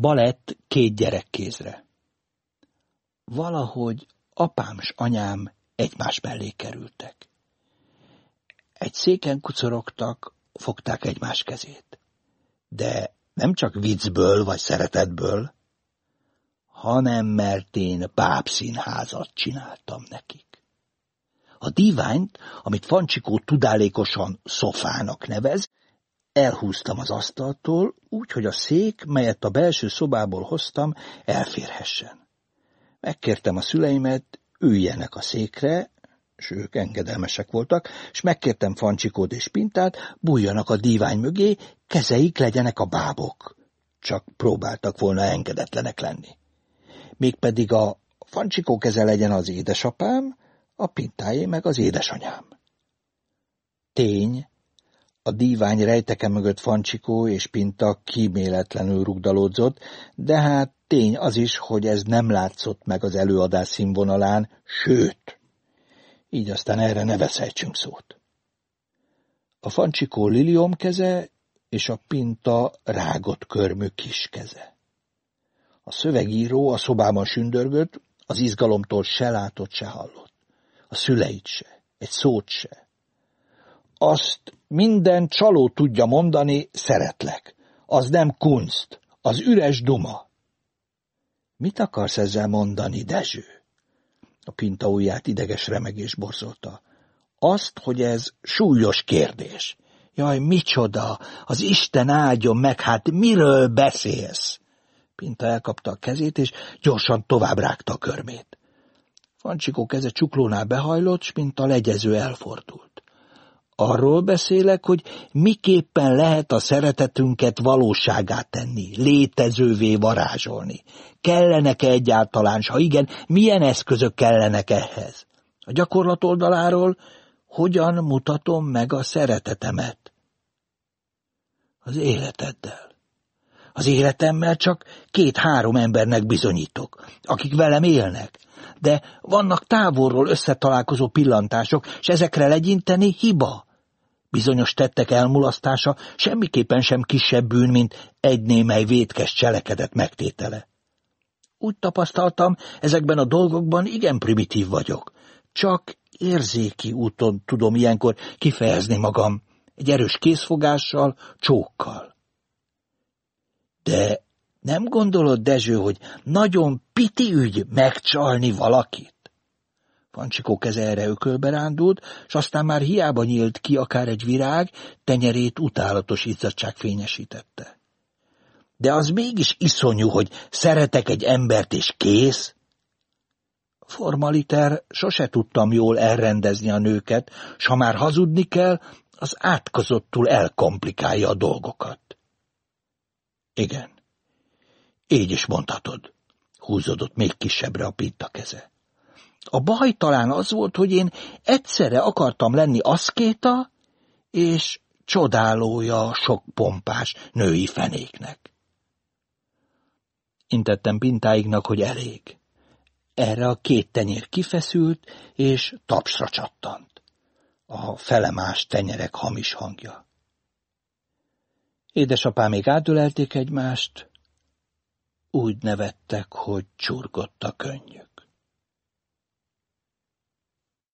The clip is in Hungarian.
Balett két gyerekkézre. Valahogy apám s anyám egymás mellé kerültek. Egy széken kucorogtak, fogták egymás kezét. De nem csak viccből vagy szeretetből, hanem mert én bábszínházat csináltam nekik. A díványt, amit Fancsikó tudálékosan szofának nevez, elhúztam az asztaltól, úgy, hogy a szék, melyet a belső szobából hoztam, elférhessen. Megkértem a szüleimet, üljenek a székre, és ők engedelmesek voltak, és megkértem Fancsikót és Pintát, bújjanak a dívány mögé, kezeik legyenek a bábok. Csak próbáltak volna engedetlenek lenni. Mégpedig a Fancsikó keze legyen az édesapám, a Pintáé meg az édesanyám. Tény, a dívány rejteke mögött Fancsikó és Pinta kíméletlenül rugdalódzott, de hát tény az is, hogy ez nem látszott meg az előadás színvonalán, sőt, így aztán erre ne veszejtsünk szót. A Fancsikó liliom keze és a Pinta rágott körmű kis keze. A szövegíró a szobában sündörgött, az izgalomtól se látott, se hallott. A szüleit se, egy szót se. Azt minden csaló tudja mondani, szeretlek. Az nem kunst, az üres duma. Mit akarsz ezzel mondani, Dezső? A pinta ujját ideges remegés borzolta. Azt, hogy ez súlyos kérdés. Jaj, micsoda, az Isten áldjon meg, hát miről beszélsz? Pinta elkapta a kezét, és gyorsan tovább rágta a körmét. Fancsikó keze csuklónál behajlott, s a legyező elfordult. Arról beszélek, hogy miképpen lehet a szeretetünket valóságát tenni, létezővé varázsolni. Kellenek-e egyáltalán, ha igen, milyen eszközök kellenek ehhez? A gyakorlat oldaláról hogyan mutatom meg a szeretetemet? Az életeddel. Az életemmel csak két-három embernek bizonyítok, akik velem élnek, de vannak távolról összetalálkozó pillantások, és ezekre legyinteni hiba. Bizonyos tettek elmulasztása semmiképpen sem kisebb bűn, mint egy némely vétkes cselekedet megtétele. Úgy tapasztaltam, ezekben a dolgokban igen primitív vagyok. Csak érzéki úton tudom ilyenkor kifejezni magam, egy erős készfogással, csókkal. De nem gondolod, Dezső, hogy nagyon piti ügy megcsalni valakit? Fancsikó keze erre ökölbe rándult, s aztán már hiába nyílt ki akár egy virág, tenyerét utálatos izzadság fényesítette. De az mégis iszonyú, hogy szeretek egy embert és kész. Formaliter sose tudtam jól elrendezni a nőket, s ha már hazudni kell, az átkozottul elkomplikálja a dolgokat. Igen, így is mondhatod, húzódott még kisebbre a pinta keze. A baj talán az volt, hogy én egyszerre akartam lenni aszkéta és csodálója sok pompás női fenéknek. Intettem pintáignak, hogy elég. Erre a két tenyér kifeszült, és tapsra csattant. A felemás tenyerek hamis hangja. Édesapámék átölelték egymást, úgy nevettek, hogy csurgott a könnyük.